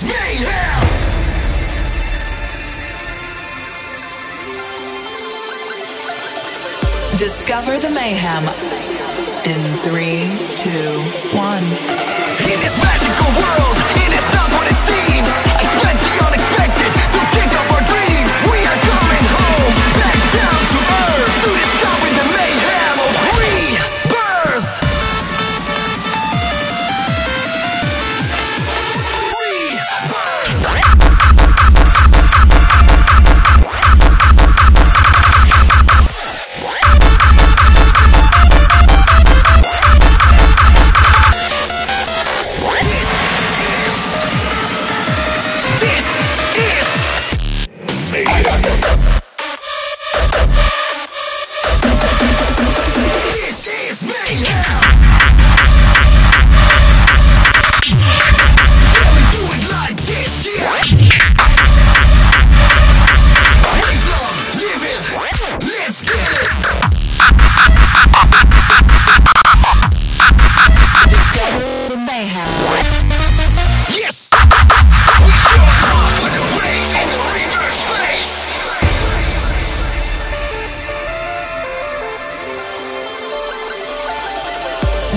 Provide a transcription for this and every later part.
is mayhem. Discover the mayhem in three, two, one. In this magical world,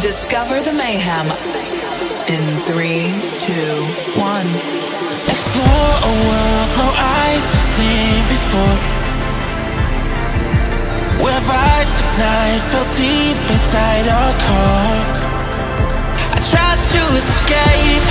Discover the mayhem in three, two, one. Explore a world no eyes have seen before. Where vibes ignite, felt deep inside our core. I tried to escape,